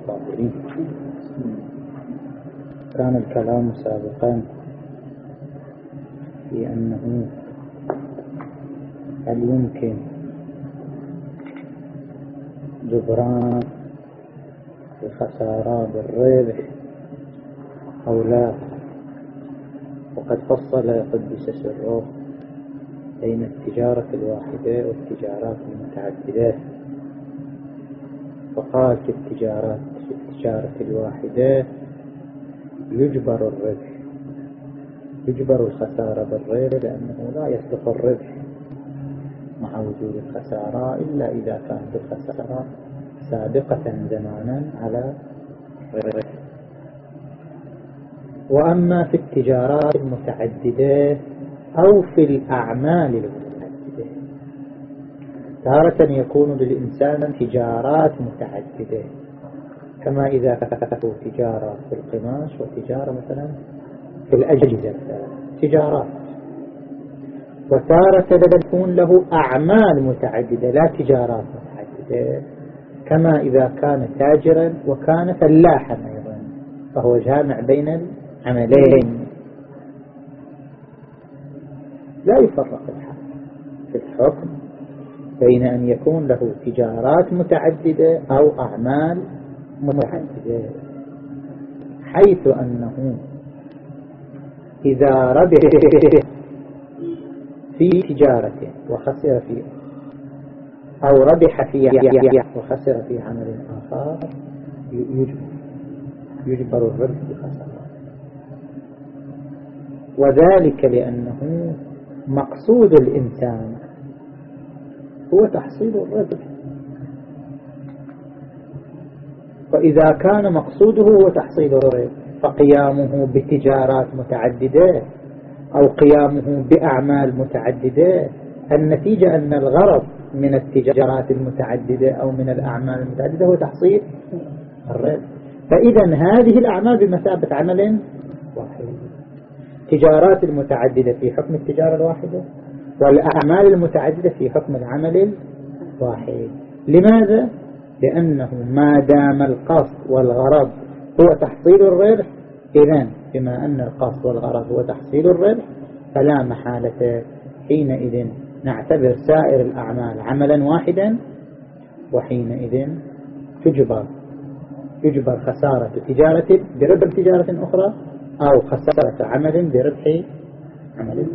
الصابرين. كان الكلام سابقا في أنه هل يمكن جبران الخسارة بالربح أو لا؟ وقد فصل قدس سره بين التجارة الواحدة والتجارات المتعددة. فقال في التجارات في التجارة الواحدة يجبر الربح. يجبر الخسارة بالربح لأنه لا يصدق الربح مع وجود الخسارة إلا إذا كانت الخسارة سابقة زمانا على الربح. وأما في التجارات المتعددة أو في الأعمال المتعددة تارة يكون للإنسان تجارات متعددة. كما إذا فتحوا تجارة في القماش وتجارة مثلا في الأجهزة. تجارات. وتارة تكون له أعمال متعددة لا تجارات متعددة. كما إذا كان تاجرا وكان فلاحا أيضا فهو جامع بين العملين. لا يفرق الحق في الحكم. بين أن يكون له تجارات متعددة أو أعمال متعددة. حيث أنه إذا ربح في تجارة وخسر في أو ربح في وخسر في عمل آخر يجبر يجبر الربح بخسارة. وذلك لأنه مقصود الإنسان هو تحصيل الربح. فإذا كان مقصوده هو تحصيل الربح. فقيامه بتجارات متعددة أو قيامه بأعمال متعددة. النتيجة أن الغرض من التجارات المتعددة أو من الأعمال المتعددة هو تحصيل الربح. فإذا هذه الأعمال بمثابة عمل واحد. التجارات المتعددة في حكم التجارة الواحدة. والأعمال المتعددة في حكم العمل الواحد. لماذا؟ لأنه ما دام القصد والغرض هو تحصيل الربح إذن بما أن القصد والغرض هو تحصيل الربح فلا محالة حينئذ نعتبر سائر الأعمال عملا واحدا وحينئذ تجبر. يجبر خسارة تجارة بربح تجارة أخرى أو خسارة عمل بربح عمل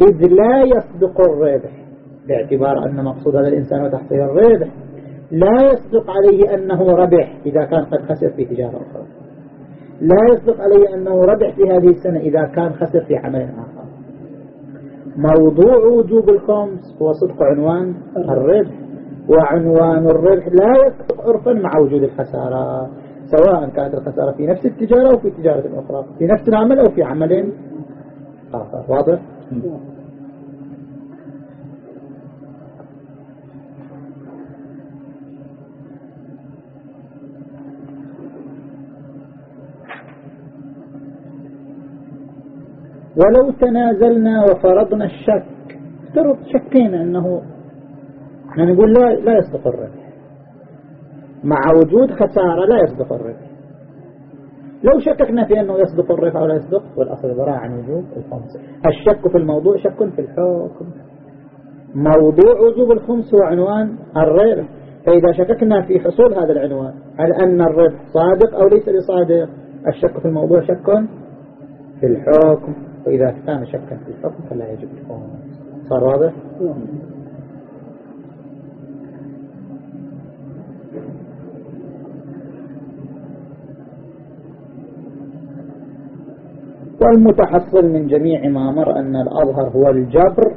إذ لا يصدق الربح باعتبار أن مقصود هذا الإنسان هو تحصيل الربح لا يصدق عليه أنه ربح إذا كان قد خسر في تجارة أخرى. لا يصدق عليه أنه ربح في هذه السنة إذا كان خسر في عمل آخر. موضوع وجوب الخمس هو صدق عنوان الربح. وعنوان الربح لا يصدق عرفا مع وجود الخسارة سواء كانت الخسارة في نفس التجارة أو في تجارة أخرى في نفس العمل أو في عمل آخر. واضح؟ ولو تنازلنا وفرضنا الشك افترض شكينا أنه يعني نقول لا, لا يصدق الربح. مع وجود خسارة لا يصدق الربح. لو شككنا في أنه يصدق الربح أو لا يصدق والأصل براء عن وجوب الخمس. الشك في الموضوع شك في الحكم. موضوع وجوب الخمس هو عنوان الربح فإذا شككنا في حصول هذا العنوان هل أن الربح صادق أو ليس بصادق الشك في الموضوع شك في الحكم. وإذا كان شكا في الحكم فلا يجب الخمس. صار واضح؟ والمتحصل من جميع ما مر أن الأظهر هو الجبر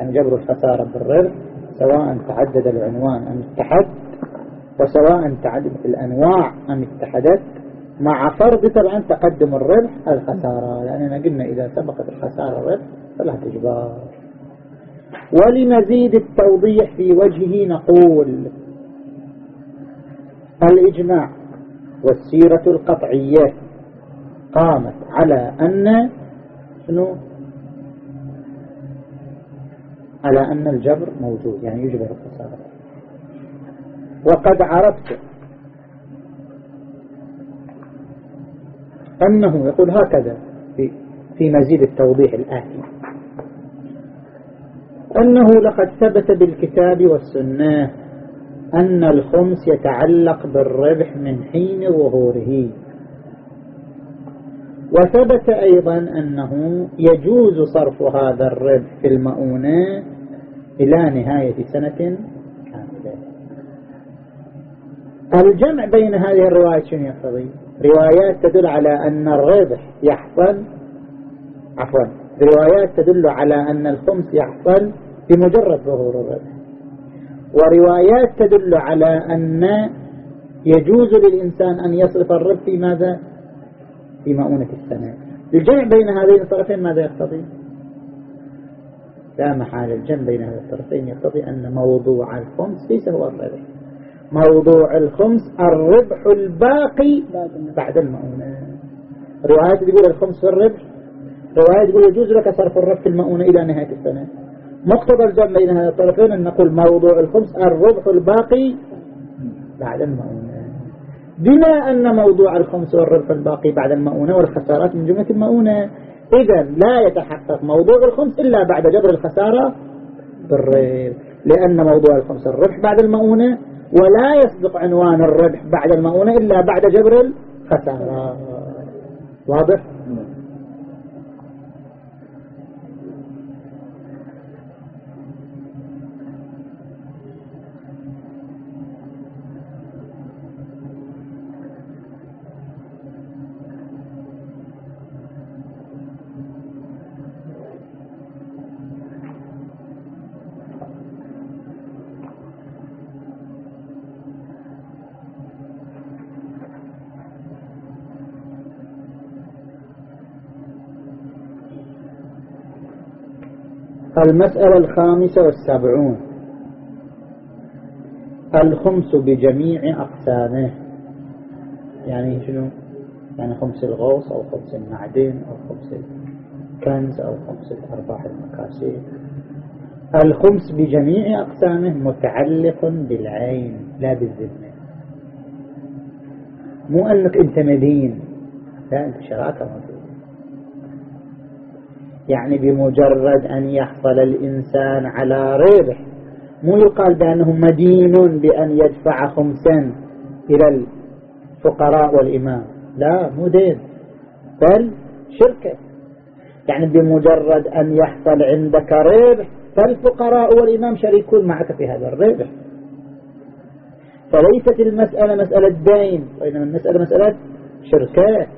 أن جبر الخسارة بالربح سواء تعدد العنوان أم اتحد وسواء تعددت الأنواع أم اتحدت مع فرض طبعا تقدم الربح الخسارة. لأننا قلنا إذا سبقت الخسارة الربح فلا تجبار ولمزيد التوضيح في وجهه نقول الإجماع والسيرة القطعية. قامت على أن شنو؟ على أن الجبر موجود يعني يجبر التصرف وقد عرفت أنه يقول هكذا في, في مزيد التوضيح الآتي أنه لقد ثبت بالكتاب والسنة أن الخمس يتعلق بالربح من حين ظهوره. وثبت أيضا أنه يجوز صرف هذا الربح في المؤونة إلى نهاية سنة كاملة. الجمع بين هذه الروايات شنو يقتضي؟ روايات تدل على أن الربح يحصل عفوا روايات تدل على أن الخمس يحصل بمجرد ظهور الربح. وروايات تدل على أن يجوز للإنسان أن يصرف الربح في ماذا؟ في مؤونة السنة الجمع بين هذين الطرفين ماذا يقتضي؟ لا محال. الجمع بين هذين الطرفين يقتضي أن موضوع الخمس ليس هو الربح. موضوع الخمس الربح الباقي بعد المؤونة. روايات تقول الخمس الربح روايات تقول يجوز لك صرف الربح في المؤونة إلى نهاية السنة. مقتضى الجمع بين هذين الطرفين أن نقول موضوع الخمس الربح الباقي بعد المؤونة. بما أن موضوع الخمس والربح الباقي بعد المؤونة والخسارات من جملة المؤونة إذا لا يتحقق موضوع الخمس إلا بعد جبر الخسارة بالربح لأن موضوع الخمس الربح بعد المؤونة ولا يصدق عنوان الربح بعد المؤونة إلا بعد جبر الخسارة واضح؟ المسألة الخامسة والسبعون. الخمس بجميع أقسامه. يعني شنو؟ يعني خمس الغوص أو خمس المعدن أو خمس الكنز أو خمس الأرباح المكاسب. الخمس بجميع أقسامه متعلق بالعين لا بالذمة. مو أنك أنت مدين. لا أنت شراكة يعني بمجرد أن يحصل الإنسان على ربح مو يقال بأنه مدين بأن يدفع خمسا إلى الفقراء والإمام. لا مو دين. بل شركة. يعني بمجرد أن يحصل عندك ربح فالفقراء والإمام شريكون معك في هذا الربح فليست المسألة مسألة دين وإنما المسألة مسألة شركات.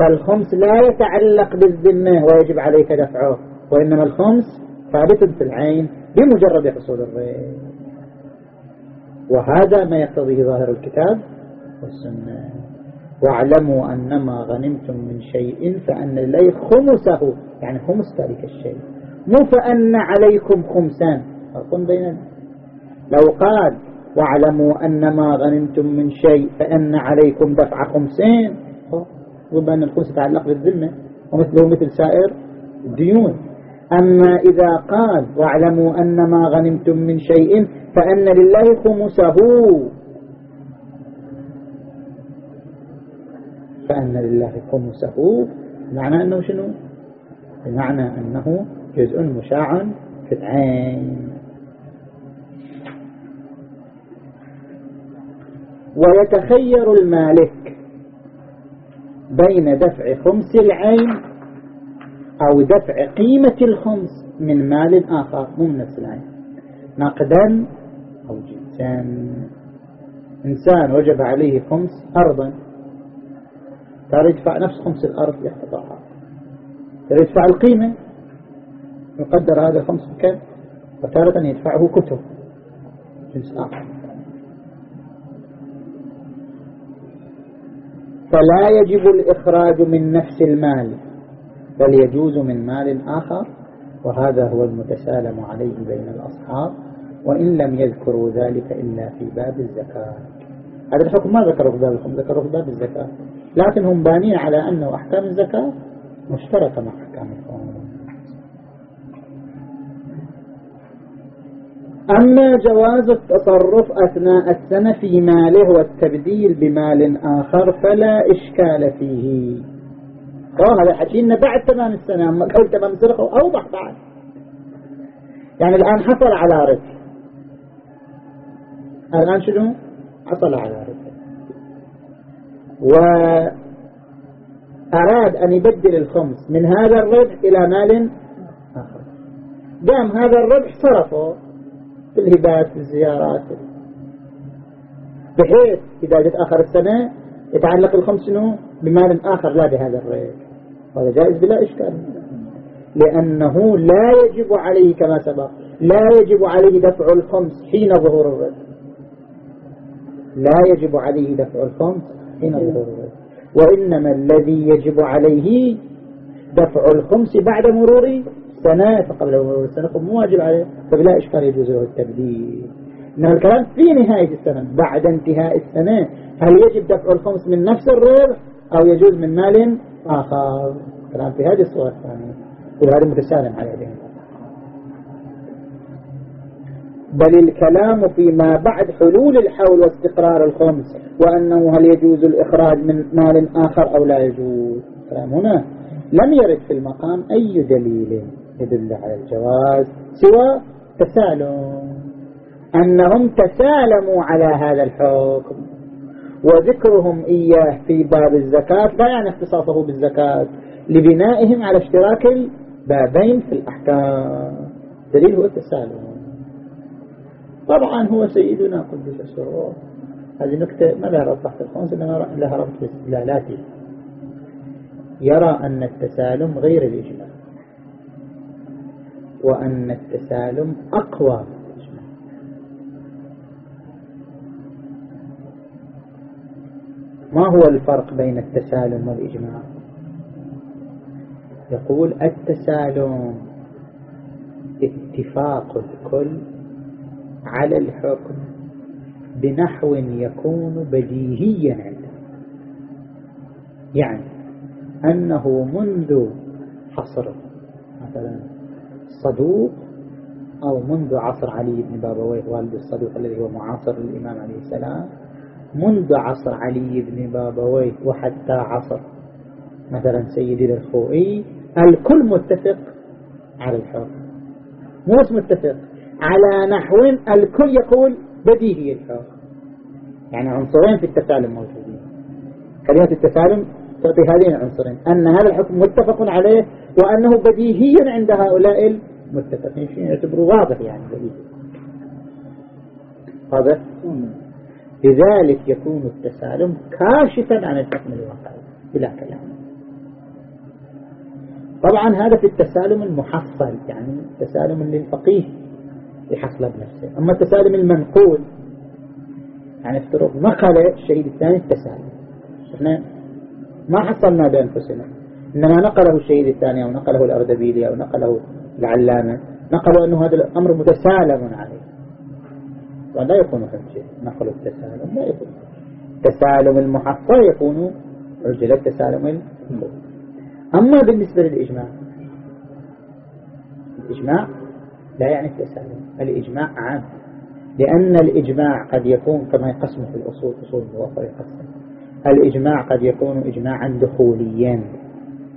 فالخمس لا يتعلق بالذمة ويجب عليك دفعه وإنما الخمس ثابت في العين بمجرد حصول الريب. وهذا ما يقتضيه ظاهر الكتاب والسنة. واعلموا أنما غنمتم من شيء فأن لله خمسه يعني خمس ذلك الشيء. مو فأن عليكم خمسان. فرق بين لو قال واعلموا أنما غنمتم من شيء فأن عليكم دفع خمسين. ربما أن الخمس يتعلق بالذمة ومثله مثل سائر الديون. أما إذا قال واعلموا أن ما غنمتم من شيء فأن لله خمسه. فأن لله خمسه. معنى أنه شنو؟ بمعنى أنه جزء مشاع في العين. ويتخير المالك بين دفع خمس العين أو دفع قيمة الخمس من مال آخر مو من نفس العين. نقدا أو جنسا إنسان وجب عليه خمس أرضا. ترى يدفع نفس خمس الأرض يحتضعها ترى يدفع القيمة؟ يقدر هذا خمس بكم؟ وتارة يدفعه كتب. جنس آخر. فلا يجب الإخراج من نفس المال بل يجوز من مال آخر وهذا هو المتسالم عليه بين الأصحاب وإن لم يذكروا ذلك إلا في باب الزكاة. هذا الحكم ما ذكره في باب ذكره في باب الزكاة لكن هم بانين على أنه أحكام الزكاة مشتركة مع أحكام الخمس أما جواز التصرف أثناء السنة في ماله والتبديل بمال آخر فلا إشكال فيه. هذا حكينا بعد تمام السنة أما قبل تمام السنة أوضح بعد. يعني الآن حصل على رزق الآن شنو؟ حصل على رزق وأراد أن يبدل الخمس من هذا الربح إلى مال آخر. قام هذا الربح صرفه. الهبات الزيارات. بحيث إذا جت آخر السنة يتعلق الخمس شنو؟ بمال آخر لا بهذا الربح هذا جائز بلا إشكال. لأنه لا يجب عليه كما سبق لا يجب عليه دفع الخمس حين ظهور الربح لا يجب عليه دفع الخمس حين ظهور الربح وإنما الذي يجب عليه دفع الخمس بعد مرور سنة فقبل السنة مو واجب عليه. فبلا إشكال يجوز له التبديل إنما الكلام في نهاية السنة بعد انتهاء السنة. هل يجب دفع الخمس من نفس الربح أو يجوز من مال آخر؟ كلام في هذه الصورة الثانية. وهذا متسالم على يدين بل الكلام فيما بعد حلول الحول واستقرار الخمس وأنه هل يجوز الإخراج من مال آخر أو لا يجوز؟ كلام هنا. لم يرد في المقام أي دليل. يدل على الجواز سوى تسالم. أنهم تسالموا على هذا الحكم. وذكرهم إياه في باب الزكاة لا يعني اختصاصه بالزكاة لبنائهم على اشتراك البابين في الأحكام. دليل هو التسالم. طبعا هو سيدنا قدس السرور هذه نكتة ما لها تحت الخمس إنما لها ربط في استدلالاته يرى أن التسالم غير الإجماع. وأن التسالم أقوى. ما هو الفرق بين التسالم والإجماع؟ يقول التسالم اتفاق الكل على الحكم بنحو يكون بديهيا عنده. يعني أنه منذ حصر مثلا صدوق أو منذ عصر علي بن بابويه والد الصدوق الذي هو معاصر للإمام عليه السلام منذ عصر علي بن بابويه وحتى عصر مثلا سيدي الخوئي الكل متفق على الحكم. مو متفق على نحو الكل يقول بديهي الحكم. يعني عنصرين في التسالم موجودين. كلمة التسالم تعطي هذين العنصرين أن هذا الحكم متفق عليه وأنه بديهيا عند هؤلاء المتفقين يعتبروا واضح يعني بديهي واضح؟ لذلك يكون التسالم كاشفا عن الحكم الواقعي بلا كلام. طبعا هذا في التسالم المحصل يعني التسالم للفقيه يحصل بنفسه. أما التسالم المنقول يعني افترض نقل الشهيد الثاني التسالم. إحنا ما حصلنا بأنفسنا. إنما نقله الشهيد الثاني أو نقله الأردبيلي أو نقله العلامة نقلوا أنه هذا الأمر متسالم عليه. ولا يكون حجة نقل التسالم لا يكون. تسالم المحصل يكون. عجل التسالم المحصل أما بالنسبة للإجماع الإجماع لا يعني التسالم. الإجماع عام. لأن الإجماع قد يكون كما يقسم في الأصول أصول الموافر يقسم الإجماع قد يكون إجماعا دخوليا.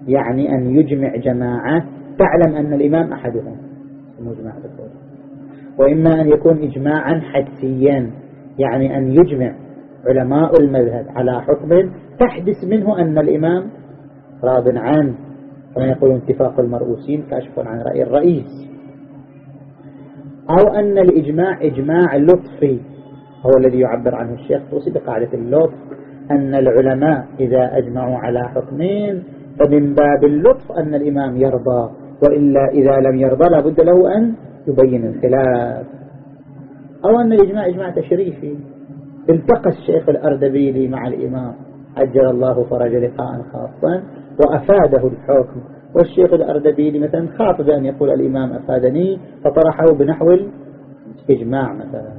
يعني أن يجمع جماعة تعلم أن الإمام أحدهم. مجمع دخول وإما أن يكون إجماعا حدسيا يعني أن يجمع علماء المذهب على حكم تحدث منه أن الإمام راض عنه كما يقول اتفاق المرؤوسين كاشف عن رأي الرئيس. أو أن الإجماع إجماع لطفي هو الذي يعبر عنه الشيخ توصي بقاعدة اللطف أن العلماء إذا أجمعوا على حكمين فمن باب اللطف أن الإمام يرضى. وإلا إذا لم يرضى لابد له أن يبين الخلاف. أو أن الإجماع إجماع تشريفي. التقى الشيخ الأردبيلي مع الإمام. عجل الله فرج لقاء خاصا وأفاده الحكم. والشيخ الأردبيلي مثلا خاف بأن يقول الإمام أفادني فطرحه بنحو الإجماع مثلا.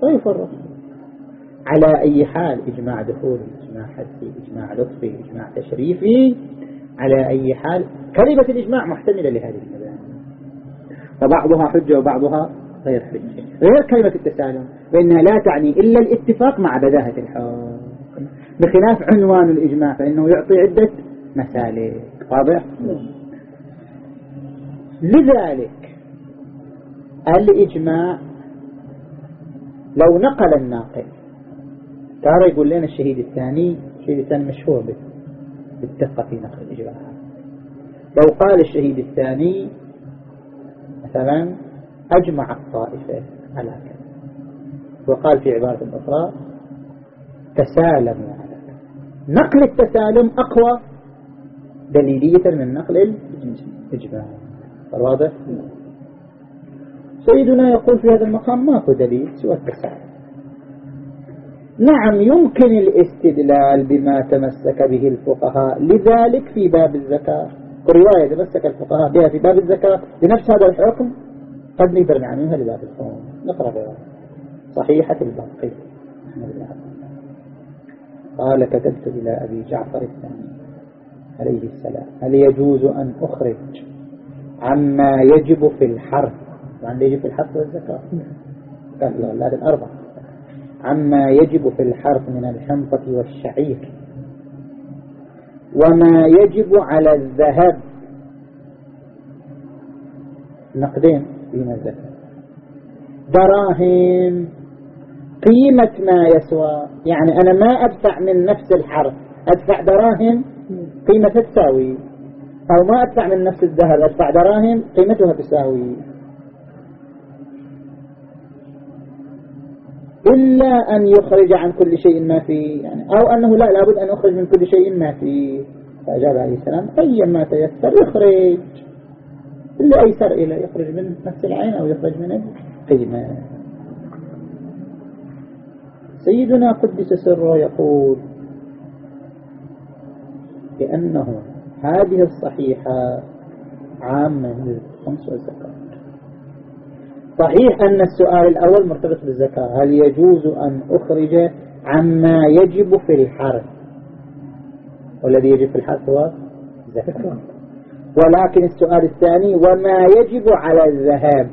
فيفرق. على أي حال إجماع دخولي إجماع حدثي إجماع لطفي إجماع تشريفي؟ على أي حال كلمة الإجماع محتملة لهذه المباني فبعضها حجة وبعضها غير حجة. غير كلمة التسالم. فإنها لا تعني إلا الاتفاق مع بداهة الحكم بخلاف عنوان الإجماع فإنه يعطي عدة مسالك. واضح؟ لذلك الإجماع لو نقل الناقل ترى يقول لنا الشهيد الثاني الشهيد الثاني مشهور بالدقة في نقل الإجماع لو قال الشهيد الثاني مثلا أجمع الطائفة على كذا وقال في عبارة أخرى تسالموا على كذا. نقل التسالم أقوى دليلية من نقل الإجماع. واضح؟ سيدنا يقول في هذا المقام ماكو دليل سوى التسالم. نعم يمكن الاستدلال بما تمسك به الفقهاء لذلك في باب الزكاة. رواية تمسك الفقهاء بها في باب الزكاة. بنفس هذا الحكم قد نقدر نعملها لباب الصوم نقرأ بها. صحيحة الباقي. قال كتبت إلى أبي جعفر الثاني عليه السلام هل يجوز أن أخرج عما يجب في الحرث وعند يجب في الحرث والزكاة. قال لا الأربعة. عما يجب في الحرث من الحنطة والشعير. وما يجب على الذهب. نقدين قيمة الزكاة دراهم. قيمة ما يسوى. يعني أنا ما أدفع من نفس الحرف. أدفع دراهم قيمتها تساوي. أو ما أدفع من نفس الذهب. أدفع دراهم قيمتها تساوي. إلا أن يخرج عن كل شيء ما فيه يعني أو أنه لا لابد أن يخرج من كل شيء ما فيه فأجاب عليه السلام أي ما تيسر يخرج. اللي أيسر إلى يخرج من نفس العين أو يخرج من القيمة. سيدنا قدس سره يقول بأنه هذه الصحيحة عامة للخمس والزكاة صحيح أن السؤال الأول مرتبط بالزكاة. هل يجوز أن أخرج عما يجب في الحرث؟ والذي يجب في الحرث هو الزكاة ولكن السؤال الثاني وما يجب على الذهاب؟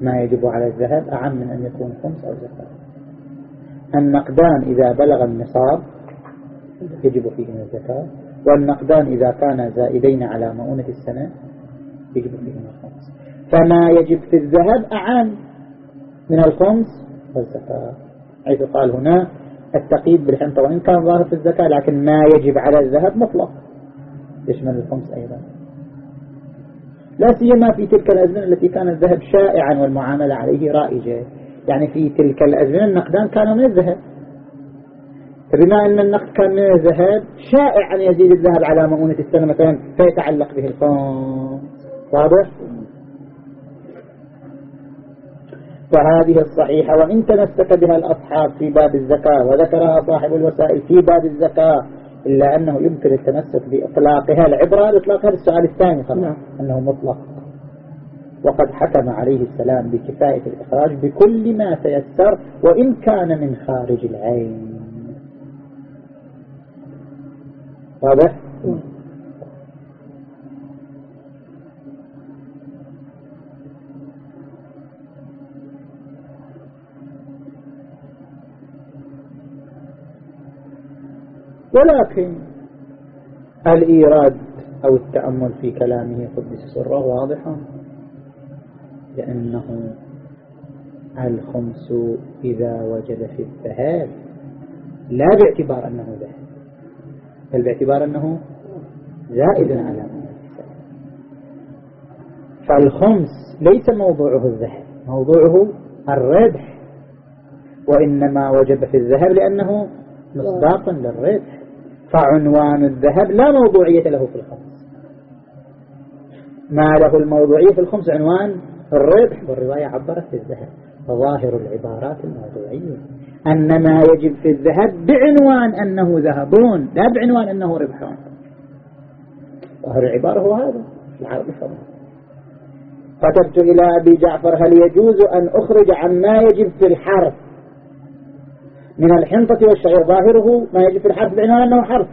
ما يجب على الذهاب أعم من أن يكون خمس أو زكاة. النقدان إذا بلغ النصاب يجب فيهما الزكاة. والنقدان إذا كان زائدين على مؤونة السنة يجب فيهما الخمس. فما يجب في الذهب أعم من الخمس والزكاة. حيث قال هنا التقييد بالحنطة وإن كان ظاهر في الزكاة لكن ما يجب على الذهب مطلق. يشمل الخمس أيضا؟ لا سيما في تلك الأزمنة التي كان الذهب شائعا والمعاملة عليه رائجة. يعني في تلك الأزمنة النقدان كانوا من الذهب. فبما أن النقد كان من الذهب شائع أن يزيد الذهب على مؤونة السنة مثلا فيتعلق به الخمس. واضح؟ فهذه الصحيحة وإن تمسك بها الأصحاب في باب الزكاة وذكرها صاحب الوسائل في باب الزكاة إلا أنه يمكن التمسك بإطلاقها العبرة الإطلاق هذا السؤال الثاني طبعا نعم. أنه مطلق وقد حكم عليه السلام بكفاية الإخراج بكل ما تيسر وإن كان من خارج العين واضح؟ ولكن الإيراد أو التأمل في كلامه قدس سره واضحا لأنه الخمس إذا وجد في الذهاب لا باعتبار أنه ذهب بل باعتبار أنه زائد على فالخمس ليس موضوعه الذهب موضوعه الربح وإنما وجب في الذهب لأنه مصداقا للربح. فعنوان الذهب لا موضوعية له في الخمس. ما له الموضوعية في الخمس عنوان الربح والرواية عبرت في الذهب. فظاهر العبارات الموضوعية. أن ما يجب في الذهب بعنوان أنه ذهبون لا بعنوان أنه ربحون. ظاهر العبارة هو هذا العربي فضل كتبت إلى أبي جعفر هل يجوز أن أخرج عن ما يجب في الحرف؟ من الحنطة والشعير. ظاهره ما يجب في الحرف بعنوان أنه حرف.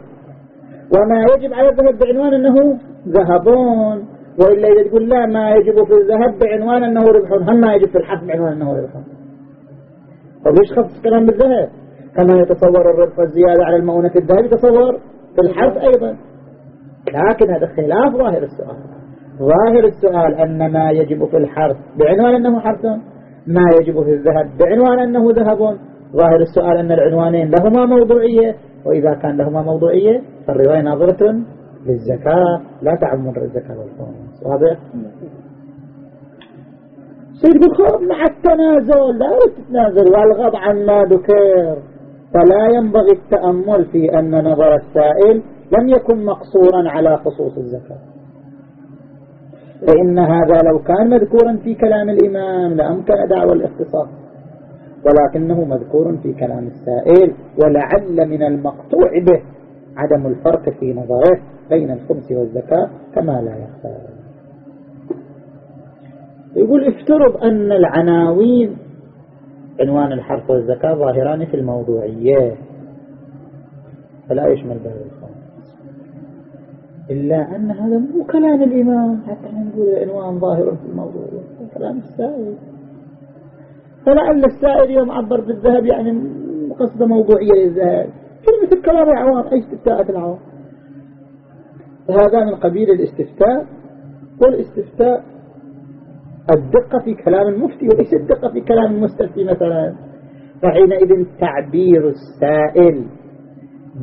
وما يجب على الذهب بعنوان أنه ذهبون. وإلا إذا تقول لا ما يجب في الذهب بعنوان أنه ربح. هل ما يجب في الحرف بعنوان أنه ربح؟ طب ليش خصص كلام بالذهب؟ كما يتصور الربح الزيادة على المؤونة الذهب يتصور في الحرف أيضا. لكن هذا خلاف ظاهر السؤال. ظاهر السؤال أن ما يجب في الحرف بعنوان أنه حرف ما يجب في الذهب بعنوان أنه ذهب. ظاهر السؤال أن العنوانين لهما موضوعية وإذا كان لهما موضوعية فالرواية ناظرة للزكاة لا تعم الزكاة والخمس واضح؟ سيد بخور مع التنازل لا تتنازل. والغض عن ما ذكر. فلا ينبغي التأمل في أن نظر السائل لم يكن مقصورا على خصوص الزكاة فإن هذا لو كان مذكورا في كلام الإمام لأمكن دعوى الاختصاص. ولكنه مذكور في كلام السائل ولعل من المقطوع به عدم الفرق في نظره بين الخمس والزكاة كما لا يخفى. يقول افترض أن العناوين عنوان الحرف والزكاة ظاهران في الموضوعية. فلا يشمل باب الخمس إلا أن هذا مو كلام الإمام حتى نقول العنوان ظاهر في الموضوعية. كلام السائل. فلعل السائل يوم عبر بالذهب يعني قصد موضوعية للذهب. كلمة الكلام العوام أي استفتاءة العوام؟ هذا من قبيل الاستفتاء والاستفتاء الدقة في كلام المفتي وليس الدقة في كلام المستفتي مثلا. فحينئذ تعبير السائل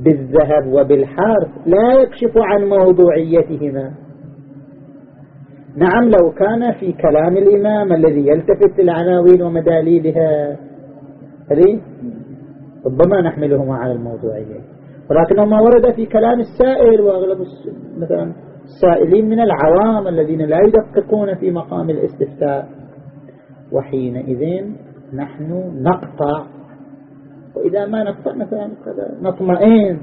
بالذهب وبالحرف لا يكشف عن موضوعيتهما. نعم لو كان في كلام الإمام الذي يلتفت للعناوين ومداليلها. هذه ربما نحملهما على الموضوعية ولكنه ما ورد في كلام السائل وأغلب مثلا السائلين من العوام الذين لا يدققون في مقام الاستفتاء. وحينئذ نحن نقطع. وإذا ما نقطع مثلا نطمئن.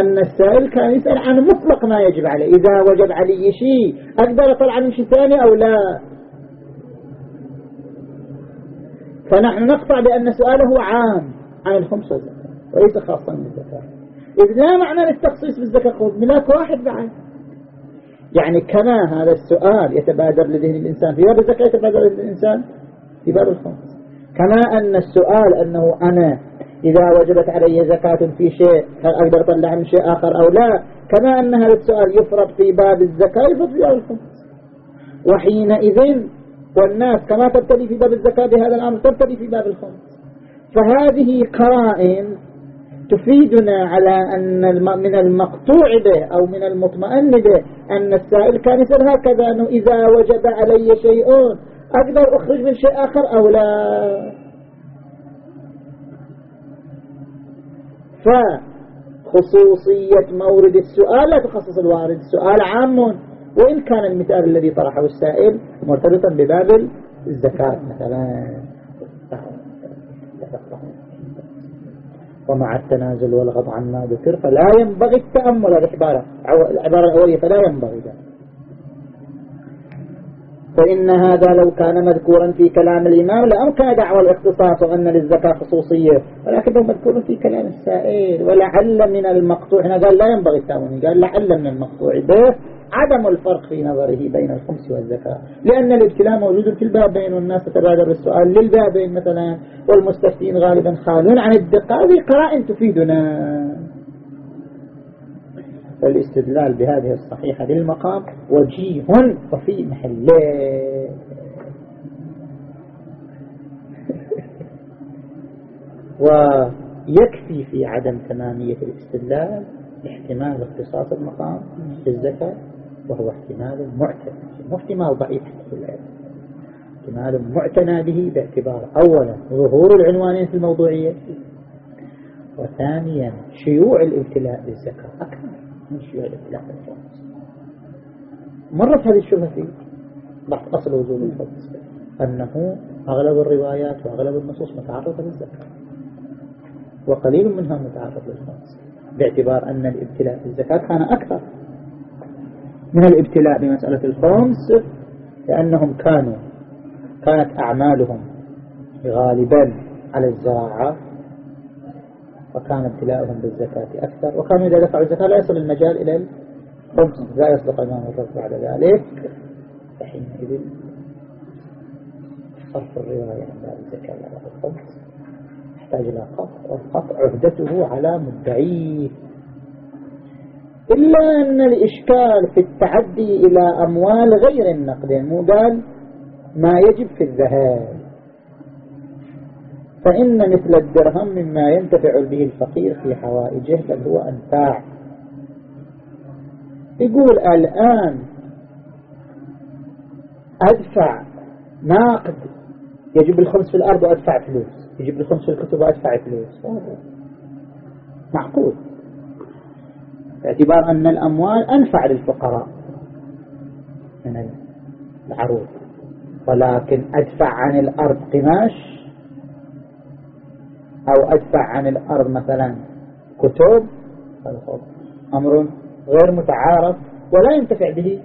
أن السائل كان يسأل عن مطلق ما يجب عليه. إذا وجب علي شيء أقدر أطلع عن شيء ثاني أو لا؟ فنحن نقطع بأن سؤاله عام عن الخمس والزكاة وليس خاصا بالزكاة. إذ لا معنى للتخصيص بالزكاة خذ ملاك واحد بعد. يعني كما هذا السؤال يتبادر لذهن الإنسان في باب الزكاة يتبادر لذهن الإنسان في باب الخمس. كما أن السؤال أنه أنا إذا وجبت علي زكاة في شيء هل أقدر أطلع من شيء آخر أو لا؟ كما أن هذا السؤال يفرض في باب الزكاة يفرض في باب الخمس وحينئذ والناس كما تبتدي في باب الزكاة بهذا الأمر تبتدي في باب الخمس. فهذه قرائن تفيدنا على أن من المقطوع به أو من المطمئن به أن السائل كان يسأل هكذا أنه إذا وجب علي شيء أقدر أخرج من شيء آخر أو لا؟ فخصوصية مورد السؤال لا تخصص الوارد السؤال عام. وإن كان المثال الذي طرحه السائل مرتبطا بباب الزكاة مثلا. ومع التنازل والغض عن ما ذكر فلا ينبغي التأمل العبارة العبارة الأولية فلا ينبغي ذلك. فإن هذا لو كان مذكورا في كلام الإمام لأمكن دعوى الاختصاص وأن للزكاة خصوصية. ولكنه مذكور في كلام السائل ولعل من المقطوع هنا قال لا ينبغي التأمل قال لعل من المقطوع به عدم الفرق في نظره بين الخمس والزكاة. لأن الابتلاء موجود في البابين والناس تتبادر السؤال للبابين مثلا والمستفتين غالبا خالون عن الدقة. هذه قرائن تفيدنا. فالاستدلال بهذه الصحيحة للمقام وجيه وفي محله. ويكفي في عدم تمامية الاستدلال احتمال اختصاص المقام بالزكاة وهو احتمال معتنى. مو احتمال ضعيف في العلم. احتمال معتنى به باعتبار أولا ظهور العنوانين في الموضوعية وثانيا شيوع الابتلاء بالزكاة أكثر شيوع الابتلاء بالخمس مرت هذه الشبهة في بحث أصل وجود الخمس أنه أغلب الروايات وأغلب النصوص متعرضة للزكاة وقليل منها متعرض للخمس باعتبار أن الابتلاء بالزكاة كان أكثر. من الابتلاء بمسألة الخمس لأنهم كانوا كانت أعمالهم غالبا على الزراعة وكان ابتلاءهم بالزكاة أكثر. وكانوا إذا دفعوا الزكاة لا يصل المجال إلى الخمس لا يصدق إمام الرب بعد ذلك. فحينئذ صرف الرواية عن باب الزكاة على الخمس. يحتاج إلى قطع والقطع عهدته على مدعيه. إلا أن الإشكال في التعدي إلى أموال غير النقدين مو قال ما يجب في الذهاب. فإن مثل الدرهم مما ينتفع به الفقير في حوائجه بل هو أنفاع. يقول الآن أدفع ناقد. يجب الخمس في الأرض وأدفع فلوس. يجب الخمس في الكتب وأدفع فلوس. معقول. باعتبار أن الأموال أنفع للفقراء من العروض. ولكن أدفع عن الأرض قماش أو أدفع عن الأرض مثلا. كتب أمر غير متعارف ولا ينتفع به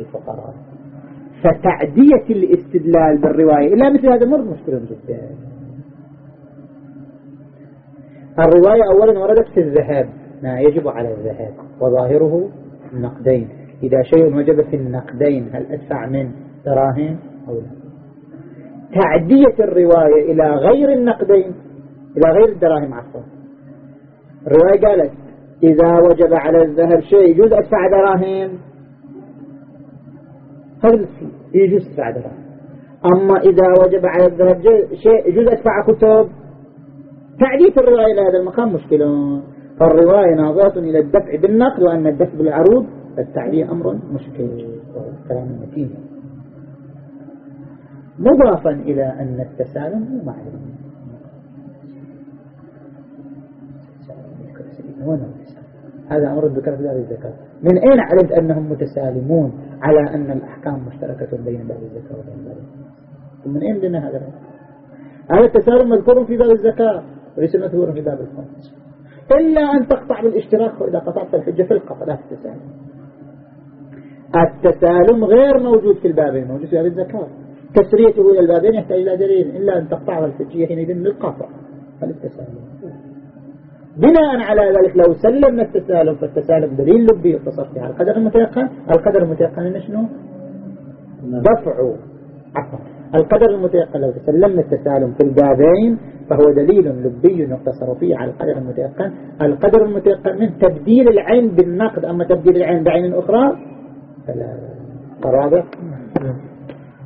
الفقراء. فتعدية الاستدلال بالرواية إلا مثل هذا المرض مشكلة جدا. الرواية أولا وردت في الذهاب ما يجب على الذهاب وظاهره النقدين. إذا شيء وجب في النقدين هل أدفع من دراهم أو لا؟ تعدية الرواية إلى غير النقدين إلى غير الدراهم عفوا. الرواية قالت إذا وجب على الذهب شيء يجوز أدفع دراهم؟ هذا يجوز أدفع دراهم. أما إذا وجب على الذهب شيء يجوز أدفع كتب. تعدية الرواية إلى هذا المقام مشكلة. فالرواية ناظرة إلى الدفع بالنقد وأن الدفع بالعروض التعدية أمر مشكل. كلام متين. مضافا إلى أن التسالم هو معلوم. هذا أمر في باب الزكاة من أين علمت أنهم متسالمون على أن الأحكام مشتركة بين باب الزكاة وبين باب من أين لنا هذا هذا التسالم مذكور في باب الزكاة وليس مذكور في باب الخمس إلا أن تقطع بالاشتراك وإذا قطعت الحجة في القطع لا في التسالم. التسالم غير موجود في البابين موجود في باب الزكاة تسريته إلى البابين يحتاج إلى دليل. إلا أن تقطع الحجية حينئذ للقطع فللتسالم. بناء على ذلك لو سلمنا التسالم فالتسالم دليل لبي يتصف فيها القدر المتيقن؟ القدر المتيقن شنو؟ دفع. عفوا. القدر المتيقن لو سلمنا التسالم في البابين فهو دليل لبي يقتصر فيه. على القدر المتيقن؟ القدر المتيقن من تبديل العين بالنقد. أما تبديل العين بعين أخرى؟ فلا. قرابة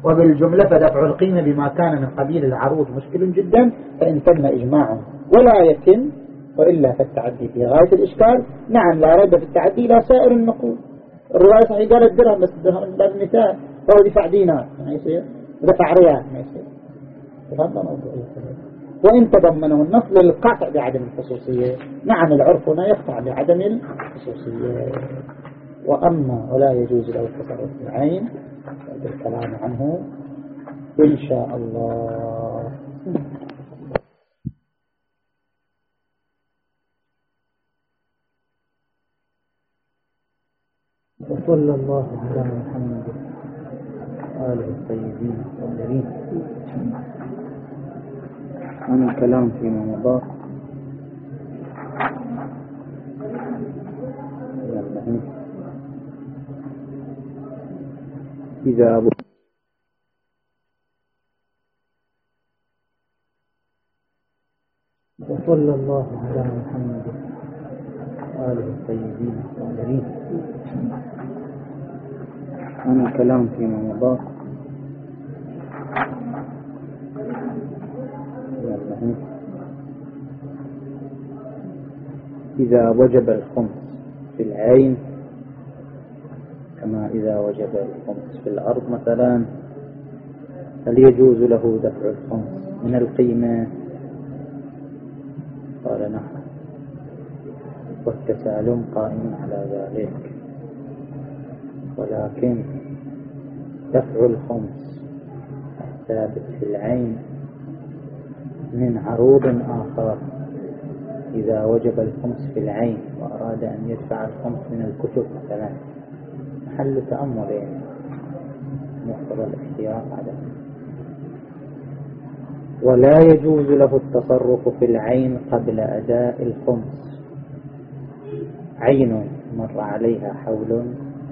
وبالجملة فدفع القيمة بما كان من قبيل العروض. مشكل جدا. فإن تم إجماع ولا يتم وإلا فالتعدي في غاية الإشكال. نعم لا ريب في التعدي إلى سائر النقود. الرواية صحيح قالت درهم بس الدرهم باب المثال. فهو دفع دينار. ما يصير؟ دفع ريال. ما يصير. هذا موضوع وإن تضمنه النص للقطع بعدم الخصوصية. نعم العرف هنا يقطع بعدم الخصوصية. وأما ولا يجوز له التصرف العين الكلام عنه إن شاء الله. وصلى الله على محمد وآله الطيبين الطاهرين. عن الكلام فيما مضى إذا أبو وصلى الله على محمد وآله الطيبين الطاهرين. عن الكلام فيما مضى إذا وجب الخمس في العين كما إذا وجب الخمس في الأرض مثلا هل يجوز له دفع الخمس من القيمة. قال نعم. والتسالم قائم على ذلك. ولكن دفع الخمس الثابت في العين من عروض آخر. إذا وجب الخمس في العين وأراد أن يدفع الخمس من الكتب مثلا محل تأمل يعني مقتضى الاختيار على. ولا يجوز له التصرف في العين قبل أداء الخمس. عين مر عليها حول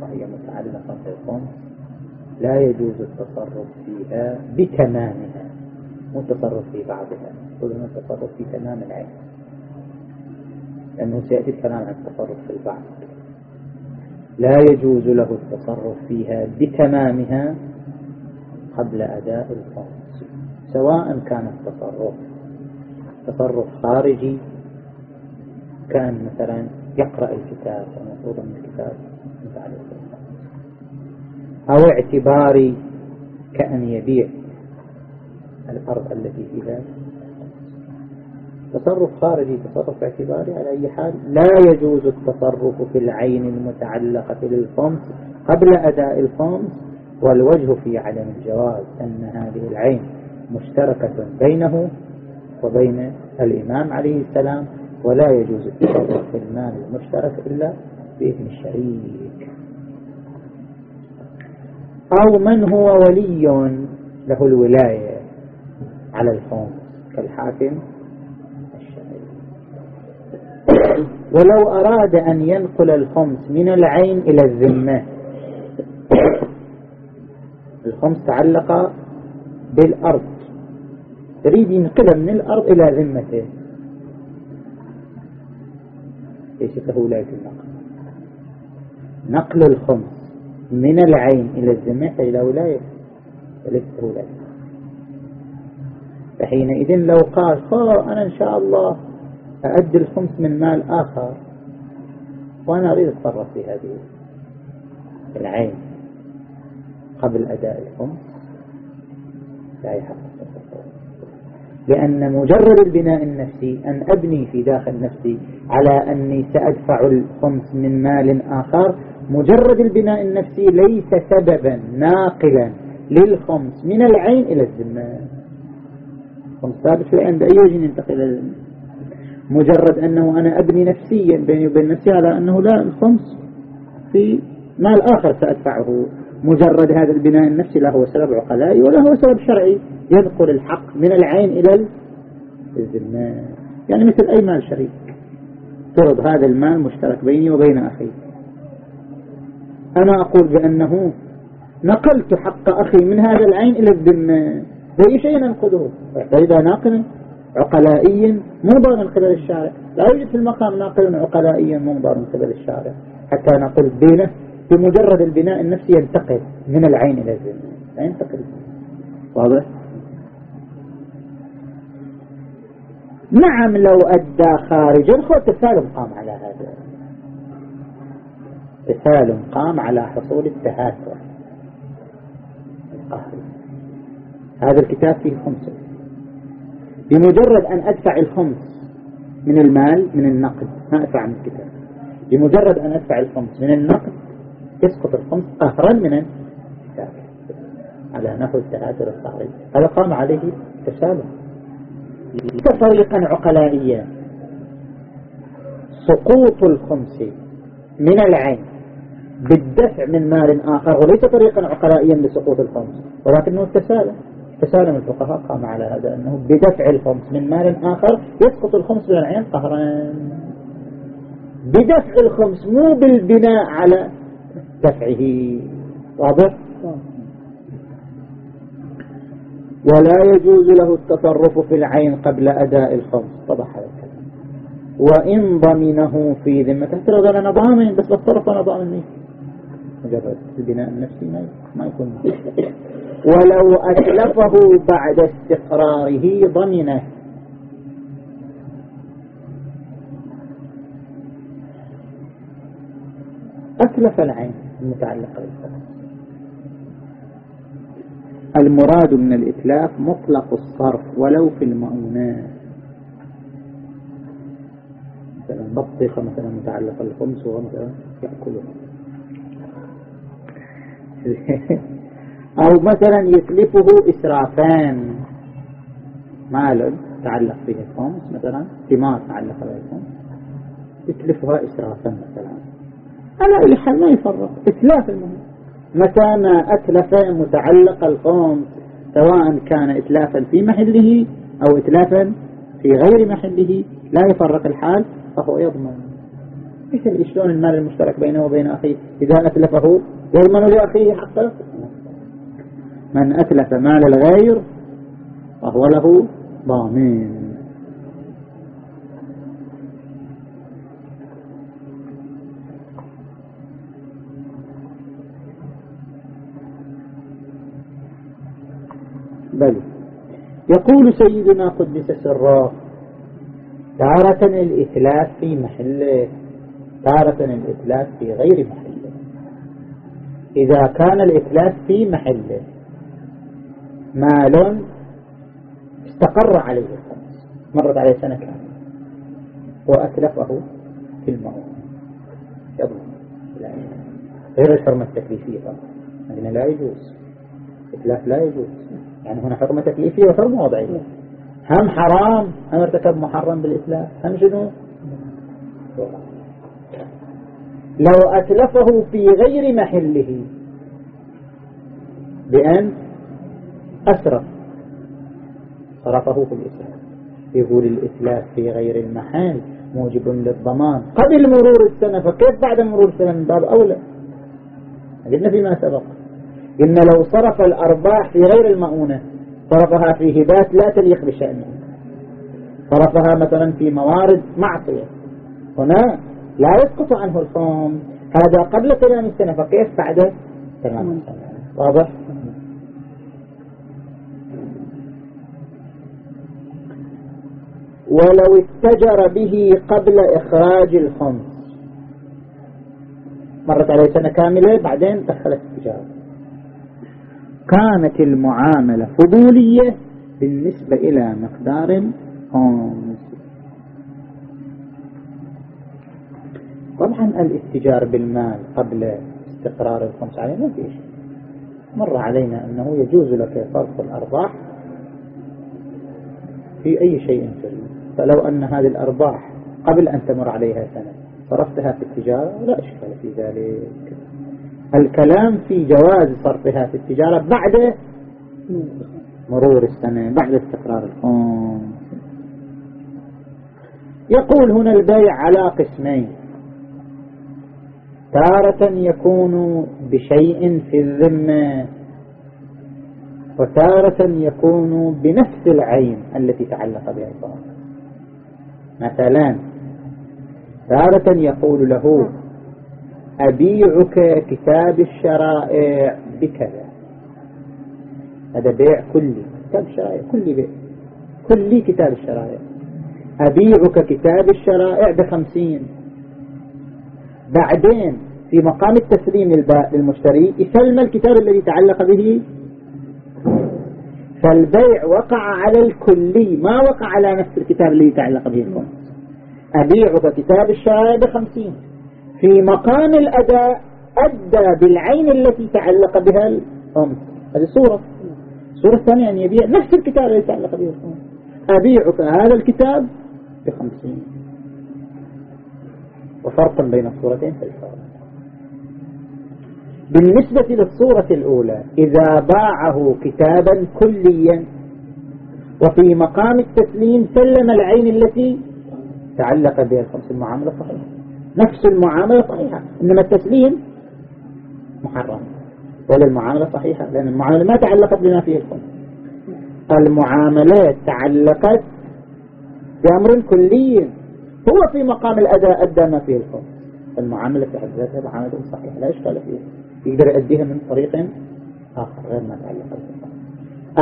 وهي متعلقة بالخمس لا يجوز التصرف فيها بتمامها مو التصرف في بعضها كل التصرف في تمام العين. لأنه سيأتي الكلام عن التصرف في البعض. لا يجوز له التصرف فيها بتمامها قبل أداء الخمس سواء كان التصرف تصرف خارجي كان مثلا يقرأ الكتاب ومفروض من الكتاب. أو اعتباري كأن يبيع الأرض التي فيها تصرف خارجي تصرف اعتباري على أي حال. لا يجوز التصرف في العين المتعلقة للخمس قبل أداء الخمس والوجه في عدم الجواز أن هذه العين مشتركة بينه وبين الإمام عليه السلام ولا يجوز التصرف في المال المشترك إلا بإذن الشريك. أو من هو ولي له الولاية على الخمس كالحاكم ولو أراد أن ينقل الخمس من العين إلى الذمة. الخمس تعلق بالأرض. يريد ينقلها من الأرض إلى ذمته. له ولاية النقل؟ نقل الخمس. من العين إلى الذمة إلى ولاية ليست له ولاية فحينئذ لو قال أنا إن شاء الله أؤدي الخمس من مال آخر. وأنا أريد أتصرف في هذه العين قبل أداء الخمس. لا يحق. لأن مجرد البناء النفسي أن أبني في داخل نفسي على أني سأدفع الخمس من مال آخر مجرد البناء النفسي ليس سببا ناقلا للخمس من العين إلى الذمة. خمس ثابت في العين بأي وجه ينتقل إلى الذمة؟ مجرد أنه أنا أبني نفسيا بيني وبين نفسي على أنه لا الخمس في مال آخر سأدفعه. مجرد هذا البناء النفسي لا هو سبب عقلائي ولا هو سبب شرعي. ينقل الحق من العين إلى الذمة. يعني مثل أي مال شريك. فرض هذا المال مشترك بيني وبين أخي أنا أقول بأنه نقلت حق أخي من هذا العين إلى الذمة. بأي شيء ننقله فإذا ناقل عقلائي مو من قبل الشارع. لا يوجد في المقام ناقل عقلائي مو من قبل الشارع. حتى نقول بينه بمجرد البناء النفسي ينتقل من العين إلى الذهن لا ينتقل. واضح؟ نعم لو أدى خارجا خو تسالم قام على هذا. تسالم قام على حصول التهاتر. القهري هذا الكتاب فيه خمسة بمجرد أن أدفع الخمس من المال من النقد ما أدفع من الكتاب. بمجرد أن أدفع الخمس من النقد يسقط الخمس قهرا من الكتاب. على نحو التآثر الصحيح هذا قام عليه تسالم طريقا عقلائيا سقوط الخمس من العين. بالدفع من مال آخر وليس طريقا عقلائيا لسقوط الخمس ولكنه التسالم تسالم الفقهاء قام على هذا أنه بدفع الخمس من مال آخر يسقط الخمس من العين قهرا. بدفع الخمس مو بالبناء على دفعه. واضح؟ ولا يجوز له التصرف في العين قبل أداء الخمس طبعا هذا الكلام. وإن ضمنه في ذمته ترى أنا ضامن بس بتصرف أنا ضامن مجرد البناء النفسي ما يكون ولو أتلفه بعد استقراره ضمنه. أتلف العين المتعلقة بالصلاة المراد من الإتلاف مطلق الصرف ولو في المؤونات. مثلا بطيخة مثلا متعلقة بالخمس وهو مثلا يأكلها. أو مثلا يتلفه إسرافان. مال تعلق به الخمس مثلا ثمار تعلق به الخمس يتلفها إسرافا مثلا. على أي حال ما يفرق إتلاف المهم. متى ما أتلف متعلق الخمس سواء كان إتلافا في محله أو إتلافا في غير محله لا يفرق الحال فهو يضمن. مثل شلون المال المشترك بينه وبين أخيه؟ إذا أتلفه يضمن لأخيه حقه من أتلف مال الغير فهو له ضامن. بل يقول سيدنا قدس سراه تارة الإتلاف في محله تارة الإتلاف في غير محله. إذا كان الإتلاف في محله مال استقر عليه الخمس مرت عليه سنة كاملة وأتلفه في الموت. يضمن. غير الحرمة التكليفية طبعا. لا يجوز. إتلاف لا يجوز. يعني هنا حرمة تكليفية وحرمة وضعية. هم حرام هم ارتكب محرم بالإتلاف هم شنو؟ لو أتلفه في غير محله. بأن أسرف صرفه في الإسلام. يقول الإتلاف في غير المحل موجب للضمان. قبل مرور السنة فكيف بعد مرور السنة من باب أولى؟ قلنا فيما سبق. قلنا لو صرف الأرباح في غير المؤونة صرفها في هبات لا تليق بشأنه. صرفها مثلا في موارد معصية. هنا لا يسقط عنه الخوم هذا قبل تمام السنة فكيف بعد تمام واضح؟ ولو اتجر به قبل إخراج الخمس. مرت عليه سنة كاملة بعدين دخلت التجارة. كانت المعاملة فضولية بالنسبة إلى مقدار خمس طبعا الاتجار بالمال قبل استقرار الخمس عليه ما في شيء. مر علينا أنه يجوز لك صرف الأرباح في أي شيء تريد. فلو أن هذه الأرباح قبل أن تمر عليها سنة صرفتها في التجارة لا إشكال في ذلك. الكلام في جواز صرفها في التجارة بعد مرور السنة بعد استقرار الخمس يقول هنا البيع على قسمين. تارة يكون بشيء في الذمة وتارة يكون بنفس العين التي تعلق بها الضرر مثلا تارة يقول له أبيعك كتاب الشرائع بكذا. هذا بيع كلي كتاب الشرائع كلي بيع كلي كتاب الشرائع. أبيعك كتاب الشرائع بخمسين. بعدين في مقام التسليم للمشتري يسلم الكتاب الذي تعلق به. فالبيع وقع على الكلي ما وقع على نفس الكتاب الذي تعلق به الخمس أبيعك كتاب الشرائع بخمسين في مقام الأداء أدى بالعين التي تعلق بها الخمس هذه صورة. الصورة الثانية أن يبيع نفس الكتاب الذي تعلق به الخمس أبيعك هذا الكتاب بخمسين. وفرق بين الصورتين في الفرق بالنسبة للصورة الأولى إذا باعه كتابا كليا وفي مقام التسليم سلم العين التي تعلق بها. الخمس المعاملة صحيحة. نفس المعاملة صحيحة إنما التسليم محرم. ولا المعاملة صحيحة لأن المعاملة ما تعلقت بما فيه الخمس المعاملات تعلقت بأمر كلي. هو في مقام الأداء أدى ما فيه الخمس المعاملة في حد ذاتها معاملة صحيحة لا إشكال فيها. يقدر يؤديها من طريق آخر غير ما تعلق بالخمس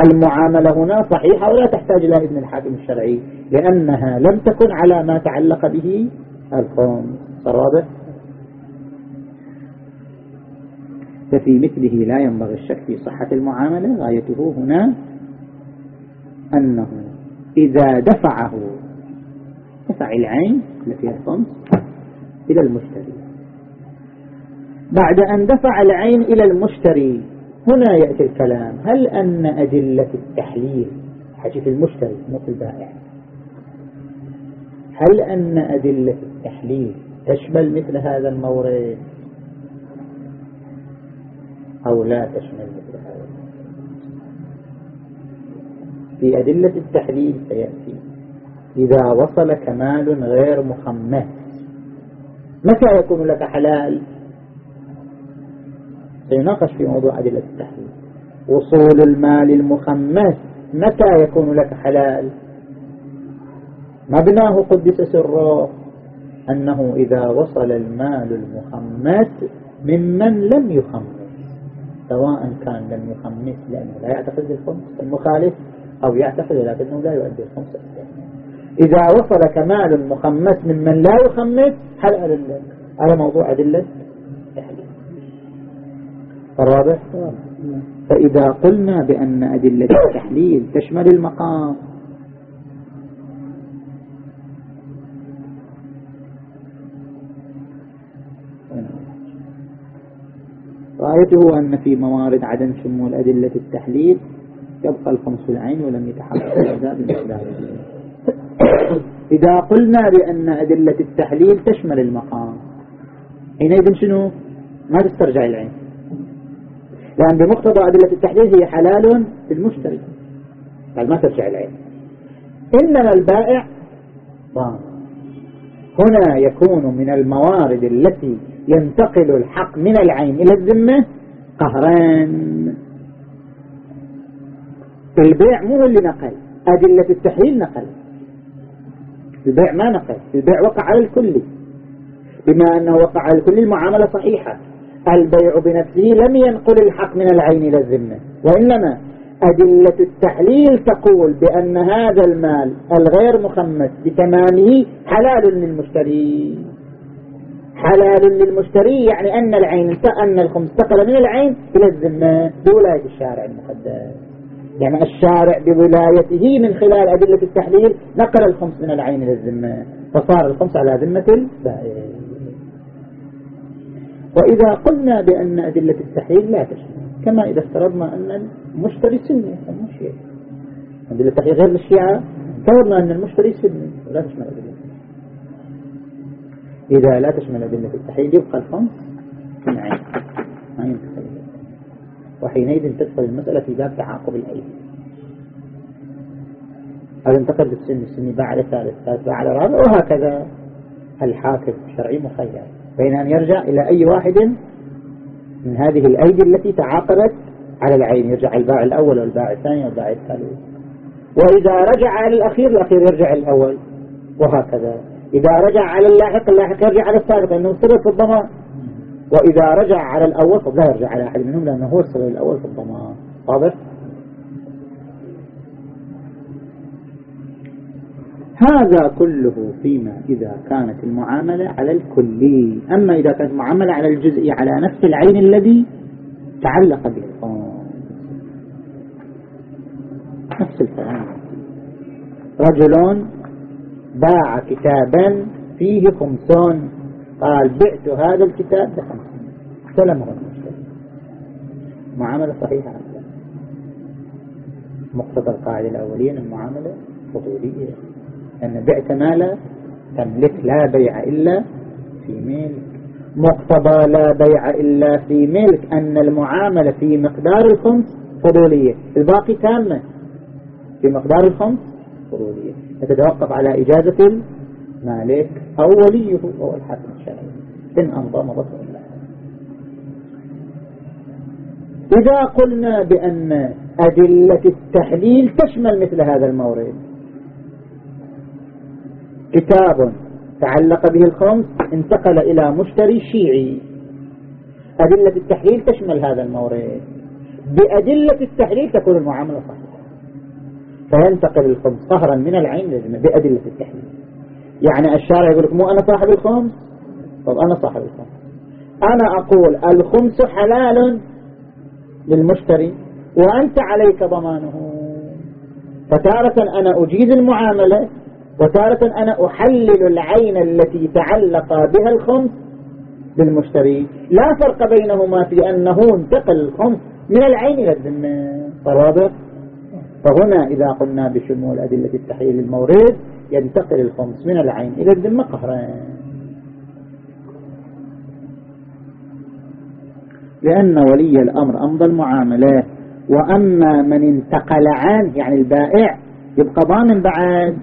المعاملة هنا صحيحة ولا تحتاج إلى إذن الحاكم الشرعي لأنها لم تكن على ما تعلق به الخمس صار ففي مثله لا ينبغي الشك في صحة المعاملة غايته هنا أنه إذا دفعه دفع العين التي هي الخمس إلى المشتري. بعد أن دفع العين إلى المشتري. هنا يأتي الكلام. هل أن أدلة التحليل في المشتري مو في البائع؟ هل أن أدلة التحليل تشمل مثل هذا المورد أو لا تشمل مثل هذا في أدلة التحليل سيأتي إذا وصل كمال غير مخمس متى يكون لك حلال؟ سيناقش في موضوع أدلة التحليل. وصول المال المخمس متى يكون لك حلال؟ مبناه قدس سره أنه إذا وصل المال المخمس ممن لم يخمس سواء كان لم يخمس لأنه لا يعتقد بالخمس المخالف أو يعتقد ولكنه لا يؤدي الخمس. إذا وصل كمال مخمس ممن لا يخمس هل على موضوع أدلة؟ الرابع فإذا قلنا بأن أدلة التحليل تشمل المقام. غايته أن في موارد عدم شمول أدلة التحليل يبقى الخمس العين ولم يتحقق الأداء بالمقدار إذا قلنا بأن أدلة التحليل تشمل المقام حينئذ شنو؟ ما تسترجع العين. لأن بمقتضى أدلة التحليل هي حلال للمشتري قال ما ترجع العين إنما البائع هنا يكون من الموارد التي ينتقل الحق من العين إلى الذمة قهران. البيع مو اللي نقل أدلة التحليل نقل. البيع ما نقل البيع وقع على الكل. بما أنه وقع على الكل المعاملة صحيحة. البيع بنفسه لم ينقل الحق من العين إلى الذمة. وإنما أدلة التحليل تقول بأن هذا المال الغير مخمس بتمامه حلال للمشتري. حلال للمشتري يعني أن العين أن الخمس انتقل من العين إلى الذمة بولاية الشارع المقدس. يعني الشارع بولايته من خلال أدلة التحليل نقل الخمس من العين إلى الذمة. فصار الخمس على ذمة البائع. وإذا قلنا بأن أدلة التحليل لا تشمل كما إذا افترضنا أن المشتري سني شيعي أدلة التحليل غير للشيعة افترضنا أن المشتري سني ولا تشمل أدلة إذا لا تشمل أدلة التحليل يبقى الخمس العين ما ينتقل وحينئذ تدخل المسألة في باب تعاقب الأيدي. هذا انتقل بالسن السني بعد ثالث ثالث بعد رابع وهكذا. الحاكم الشرعي مخير. بين أن يرجع إلى أي واحد من هذه الأيدي التي تعاقبت على العين. يرجع الباع الأول والباع الثاني والباع الثالث. وإذا رجع على الأخير الأخير يرجع الأول وهكذا. إذا رجع على اللاحق اللاحق يرجع على السابق لأنه سر في الضمان. وإذا رجع على الأول فلا يرجع على أحد منهم لأنه هو السر الأول في الضمان. واضح؟ هذا كله فيما إذا كانت المعاملة على الكلي أما إذا كانت المعاملة على الجزء على نفس العين الذي تعلق به. نفس الكلام. رجل باع كتابا فيه خمسون قال بعت هذا الكتاب بخمسين سلمه المشتري معاملة صحيحة. مقتضى القاعدة الأولية المعاملة فضولية. أن بعت مالا تملك لا بيع إلا في ملك مقتضى لا بيع إلا في ملك أن المعاملة في مقدار الخمس فضولية. الباقي تامة في مقدار الخمس فضولية. تتوقف على إجازة المالك أو وليه أو الحاكم الشرعي. إن أمضى مضت إذا قلنا بأن أدلة التحليل تشمل مثل هذا المورد كتاب تعلق به الخمس انتقل إلى مشتري شيعي أدلة التحليل تشمل هذا المورد بأدلة التحليل تكون المعاملة صحيحة. فينتقل الخمس قهرا من العين بأدلة التحليل. يعني الشارع يقول لك مو أنا صاحب الخمس؟ طب أنا صاحب الخمس. أنا أقول الخمس حلال للمشتري وأنت عليك ضمانه. فتارة أنا أجيز المعاملة وتارة أنا أحلل العين التي تعلق بها الخمس بالمشتري. لا فرق بينهما في أنه انتقل الخمس من العين إلى الذمة. واضح فهنا إذا قلنا بشمول أدلة التحليل المورد ينتقل الخمس من العين إلى الذمة قهرين لأن ولي الأمر أمضى المعاملة وأما من انتقل عنه يعني البائع يبقى ضامن بعد.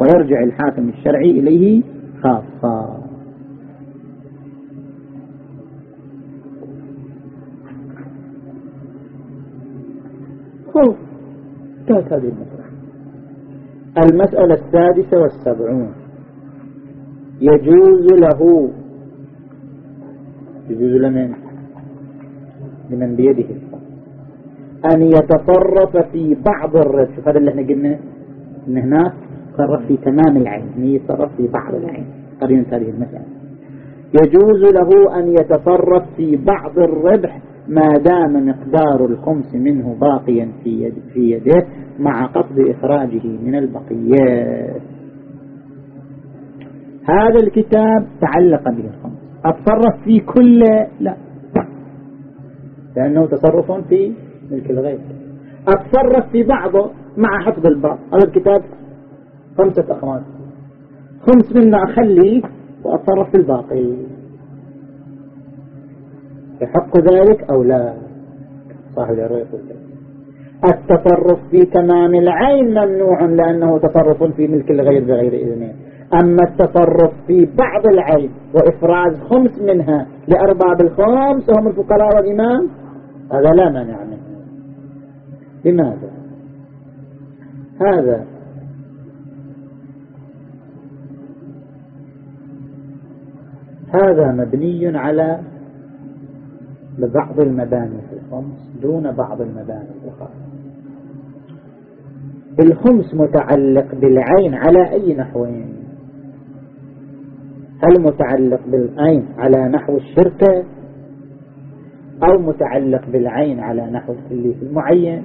ويرجع الحاكم الشرعي إليه خاصة انتهت هذه المسألة. المسألة السادسة والسبعون. يجوز له يجوز لمن؟ لمن بيده. أن يتصرف في بعض شوف هذا اللي إحنا قلنا إن هناك تصرف في تمام العين هي يتصرف في بعض العين قرينة هذه المسألة. يجوز له أن يتصرف في بعض الربح ما دام مقدار الخمس منه باقيا في, يد في يده مع قصد إخراجه من البقيات. هذا الكتاب تعلق به الخمس. أتصرف في كل لا. لأنه تصرف في ملك الغير أتصرف في بعضه مع حفظ البعض هذا الكتاب خمسة أخوات. خمس منا أخليه وأتصرف في الباقي. يحق ذلك أو لا؟ صاحب يقول التصرف في تمام العين ممنوع لأنه تصرف في ملك الغير بغير إذنه. أما التصرف في بعض العين وإفراز خمس منها لأرباب الخمس وهم الفقراء والإمام هذا لا مانع منه. لماذا؟ هذا هذا مبني على بعض المباني في الخمس دون بعض المباني الأخرى الخمس. متعلق بالعين على أي نحوين؟ هل متعلق بالعين على نحو الشركة؟ أو متعلق بالعين على نحو الكلي المعين؟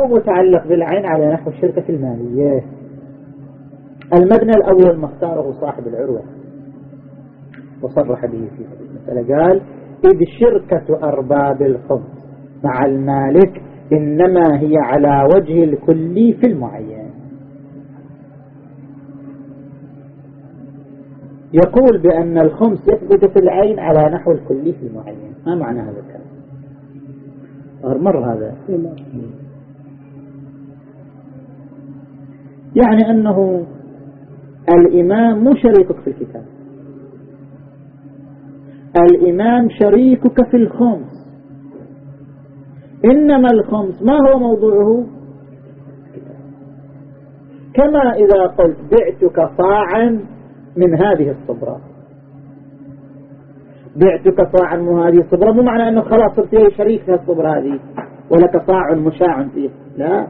أو متعلق بالعين على نحو الشركة المالية؟ المبنى الأول مختاره صاحب العروة. وصرح به في المسألة قال إذ شركة أرباب الخمس مع المالك إنما هي على وجه الكلي في المعين. يقول بأن الخمس يثبت في العين على نحو الكلي في المعين. ما معنى هذا الكلام؟ مر هذا. يعني أنه الإمام مو شريكك في الكتاب. الإمام شريكك في الخمس. إنما الخمس ما هو موضوعه؟ كما إذا قلت بعتك صاعا من هذه الصبرة. بعتك صاعا من هذه الصبرة مو معنى أنه خلاص صرت شريك في الصبرة هذه ولك صاع مشاع فيه. لا.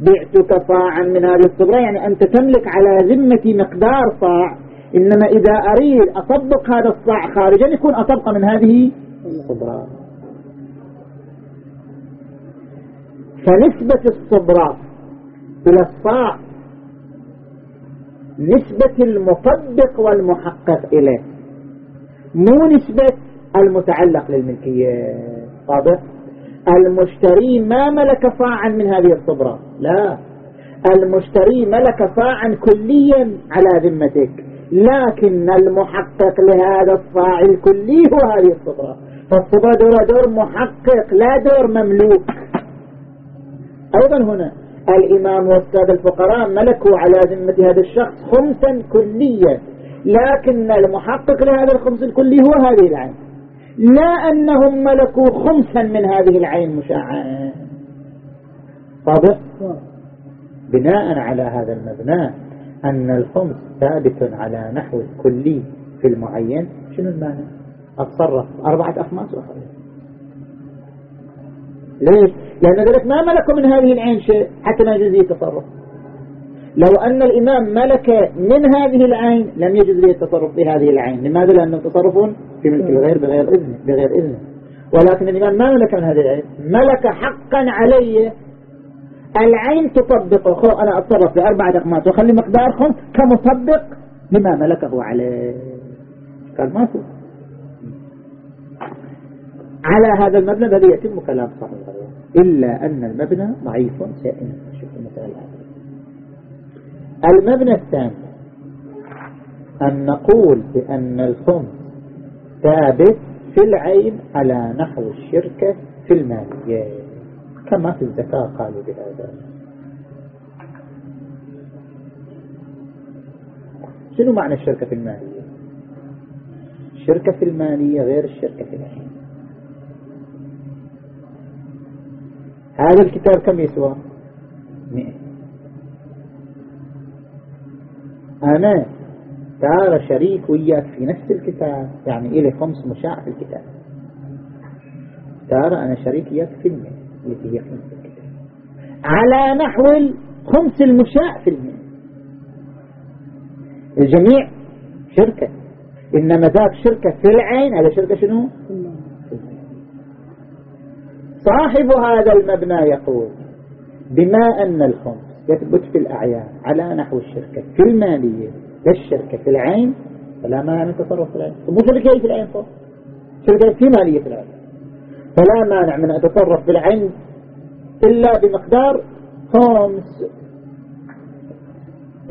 بعتك صاعا من هذه الصبرة يعني أنت تملك على ذمتي مقدار صاع إنما إذا أريد أطبق هذا الصاع خارجا يكون أطبق من هذه الصبرة. فنسبة الصبرة إلى الصاع نسبة المطبق والمحقق إليه مو نسبة المتعلق للملكية. واضح؟ المشتري ما ملك صاعا من هذه الصبرة لا. المشتري ملك صاعا كليا على ذمتك. لكن المحقق لهذا الصاع الكلي هو هذه الصبرة. فالصبرة دور دور محقق لا دور مملوك. أيضا هنا الإمام والسادة الفقراء ملكوا على ذمة هذا الشخص خمسا كليا. لكن المحقق لهذا الخمس الكلي هو هذه العين. لا أنهم ملكوا خمسا من هذه العين مشاعة واضح؟ بناء على هذا المبنى. أن الخمس ثابت على نحو الكلي في المعين. شنو المعنى؟ أتصرف أربعة أخماس وخلص ليش؟ لأن ذلك ما ملكوا من هذه العين شيء حتى ما يجوز التصرف. لو أن الإمام ملك من هذه العين لم يجوز له التصرف في هذه العين. لماذا؟ لأنه تصرف في ملك الغير بغير إذن بغير إذن. ولكن الإمام ما ملك من هذه العين. ملك حقا علي العين تطبقه خو أنا أتصرف في أربعة أقمات وخلي مقدارهم كمطبق لما ملكه عليه. قال ما في. على هذا المبنى الذي يتم كلام صاحب إلا أن المبنى ضعيف سائل المبنى الثاني أن نقول بأن الخمس ثابت في العين على نحو الشركة في المالية. كما في الزكاة قالوا بهذا. شنو معنى الشركة في المالية؟ الشركة في المالية غير الشركة في العين هذا الكتاب كم يسوى؟ مئة. أنا تعال شريك وياك في نفس الكتاب يعني إلي خمس مشاع في الكتاب. ترى أنا شريك إياك في المال التي هي خمس الكتاب على نحو الخمس المشاء في المال الجميع شركة. إنما ذاك شركة في العين هذا شركة شنو؟ صاحب هذا المبنى يقول بما أن الخمس يثبت في الأعيان على نحو الشركة في المالية للشركة في العين فلا مانع من التصرف في العين. مو شركة في العين فوق شركة في مالية في العين. فلا مانع من أن أتصرف العين إلا بمقدار خمس.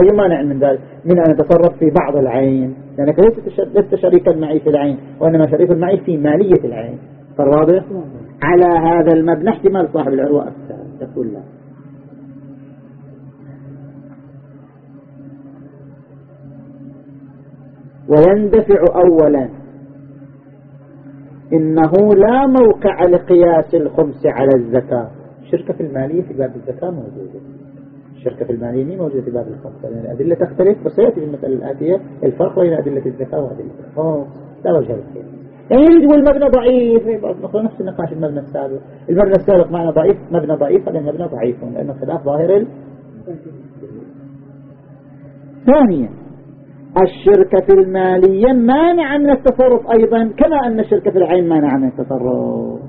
أي مانع من ذلك؟ من أن أتصرف في بعض العين. لأنك لست شريكا معي في العين وإنما شريك معي في مالية العين. فالواضح؟ على هذا المبنى احتمال صاحب العروة أكثر تقول لا. ويندفع أولا. إنه لا موقع لقياس الخمس على الزكاة الشركة في المالية في باب الزكاة موجودة. الشركة في المالية موجودة في باب الخمس. لأن الأدلة تختلف وسيأتي في المسألة الآتية الفرق بين أدلة الزكاة وأدلة الخمس. لا وجه للخير. يعني يريد المبنى ضعيف. نفس النقاش المبنى السابق. المبنى السابق معنى ضعيف مبنى ضعيف هذا المبنى ضعيف. لأنه خلاف ظاهر ال... ثانيا الشركة المالية مانعة من التصرف أيضا كما أن الشركة في العين مانعة من التصرف.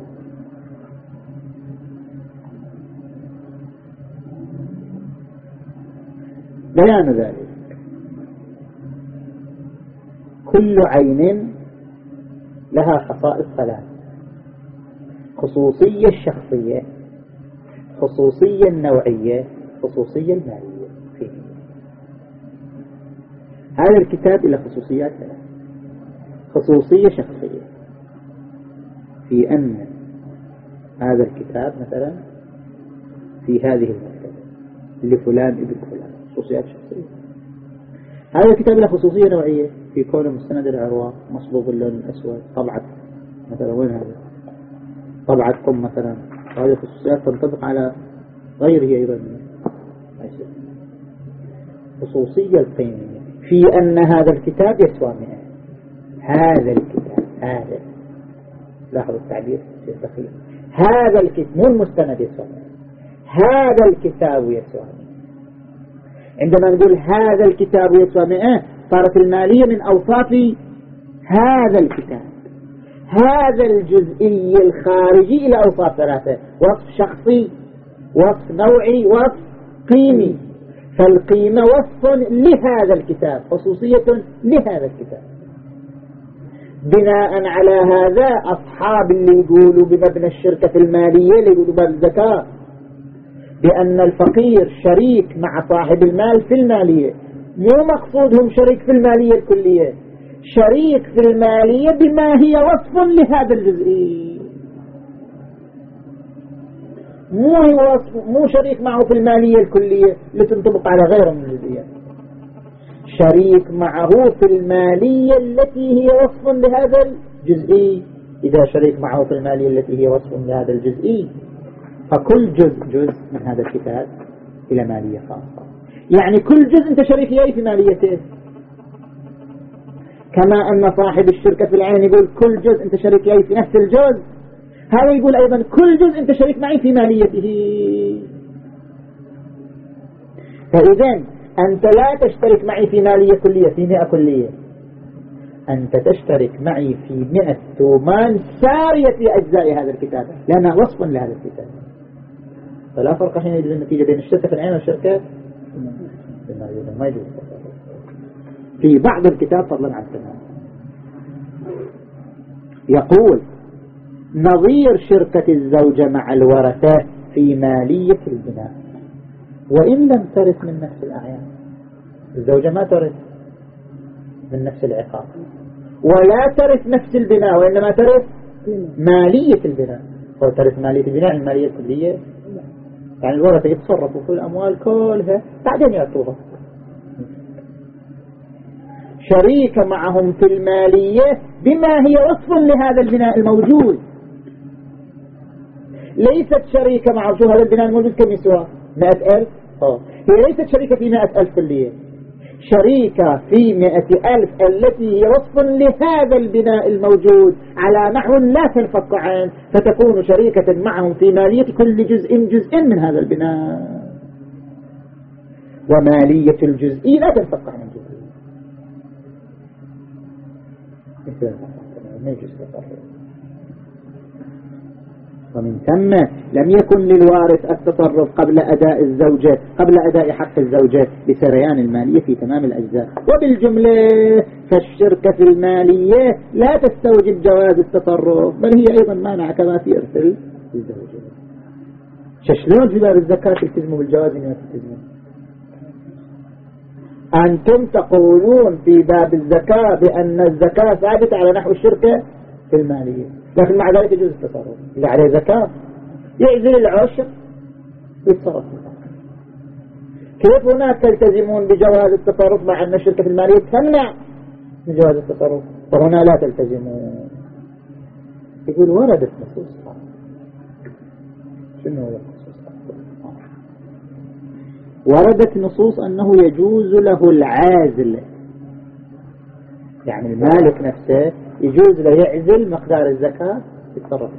بيان ذلك. كل عين لها خصائص ثلاث خصوصية الشخصية خصوصية النوعية خصوصية المالية فيه هذا الكتاب له خصوصيات ثلاث خصوصية شخصية. في أن هذا الكتاب مثلا في هذه المكتبة لفلان ابن فلان. خصوصيات شخصية. هذا الكتاب له خصوصية نوعية. في كونه مستند العروة مصبوغ اللون الأسود طبعة مثلا وين هذا؟ طبعة قم مثلا؟ هذه الخصوصيات تنطبق على غيره أيضا. خصوصية القيمية في أن هذا الكتاب يسوى مئة. هذا الكتاب هذا. لاحظوا التعبير دقيق. هذا الكتاب مو المستند يسوى هذا الكتاب يسوى عندما نقول هذا الكتاب يسوى مئة صارت المالية من أوصاف هذا الكتاب. هذا الجزئي الخارجي إلى أوصاف ثلاثة. وصف شخصي وصف نوعي وصف قيمي. فالقيمة وصف لهذا الكتاب خصوصية لهذا الكتاب. بناء على هذا أصحاب اللي يقولوا بمبنى الشركة المالية اللي يقولوا باب الزكاة بأن الفقير شريك مع صاحب المال في المالية. مو مقصودهم شريك في المالية الكلية. شريك في المالية بما هي وصف لهذا الجزئي. مو وصف مو شريك معه في المالية الكلية لتنطبق على غيره من الجزئيات شريك معه في المالية التي هي وصف لهذا الجزئي. إذا شريك معه في المالية التي هي وصف لهذا الجزئي فكل جزء جزء من هذا الكتاب إلى مالية خاصة. يعني كل جزء أنت شريك إياه في ماليته؟ كما أن صاحب الشركة في العين يقول كل جزء أنت شريك إياه في نفس الجزء. هذا يقول أيضا كل جزء أنت شريك معي في ماليته. فإذا أنت لا تشترك معي في مالية كلية في مئة كلية. أنت تشترك معي في مئة ثومان سارية في أجزاء هذا الكتاب لأنها وصف لهذا الكتاب. فلا فرق حين يجب النتيجة بين الشركة في العين والشركة. ما في بعض الكتاب فضلا عن التمام يقول نظير شركة الزوجة مع الورثة في مالية البناء. وإن لم ترث من نفس الأعيان. الزوجة ما ترث من نفس العقاب. ولا ترث نفس البناء وإنما ترث مالية البناء. أو ترث مالية البناء المالية الكلية. يعني الورثة يتصرفوا في الأموال كلها بعدين يعطوها. شريك معهم في المالية بما هي وصف لهذا البناء الموجود. ليست شريكة مع شو هذا البناء الموجود كم يسوى؟ مئة ألف. أوه. هي ليست شريكة في مئة ألف كلية شريكة في مئة ألف التي هي وصف لهذا البناء الموجود على نحو لا تنفك عنه فتكون شريكة معهم في مالية كل جزء جزء من هذا البناء. ومالية الجزء لا تنفك عن الجزء. مثل ما يجوز ومن ثم لم يكن للوارث التصرف قبل أداء الزوجة قبل أداء حق الزوجة بسريان المالية في تمام الأجزاء. وبالجملة فالشركة في المالية لا تستوجب جواز التصرف بل هي أيضا مانع كما في إرث الزوجة شلون في باب الزكاة تلتزموا بالجواز ما تلتزموا؟ أنتم تقولون في باب الزكاة بأن الزكاة ثابتة على نحو الشركة في المالية. لكن مع ذلك يجوز التصرف. إذا عليه زكاة يعزل العشر ويتصرف كيف هناك تلتزمون بجواز التصرف مع أن الشركة المالية تمنع من جواز التصرف؟ وهنا لا تلتزمون. يقول وردت نصوص شنو هو وردت نصوص أنه يجوز له العازل. يعني المالك نفسه يجوز له يعزل مقدار الزكاة يتصرف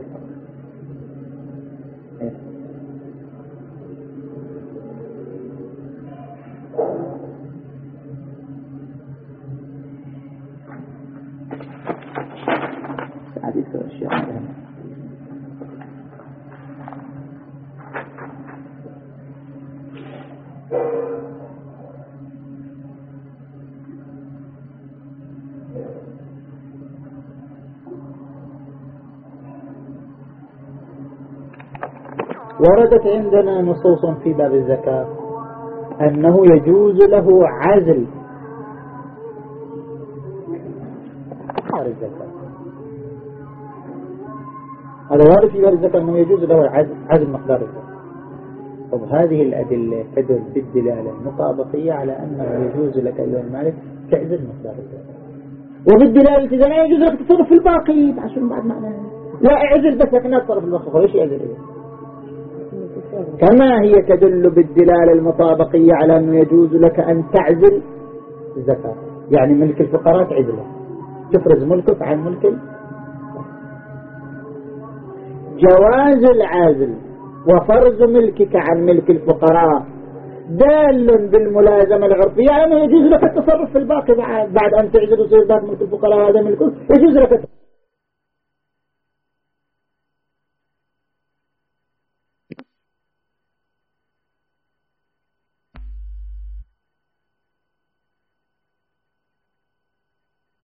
وردت عندنا نصوص في باب الزكاة أنه يجوز له عزل. مقدار الزكاة. هذا وارد في باب الزكاة أنه يجوز له عزل مقدار الزكاة. طب هذه الأدلة تدل بالدلالة المطابقية على أنه يجوز لك أيها المالك تعزل مقدار الزكاة. وبالدلالة إذا لا يجوز لك تصرف في الباقي عشان بعد معنى لا اعزل بس لكن لا تصرف الباقي. ليش يعزل إيه كما هي تدل بالدلالة المطابقية على أنه يجوز لك أن تعزل الزكاة؟ يعني ملك الفقراء تعزله. تفرز ملكك عن ملك جواز العزل وفرز ملكك عن ملك الفقراء دال بالملازمة العرفية. أنه يجوز لك التصرف في الباقي بعد, أن تعزل ويصير ذات ملك الفقراء هذا ملكه. يجوز لك التصرف.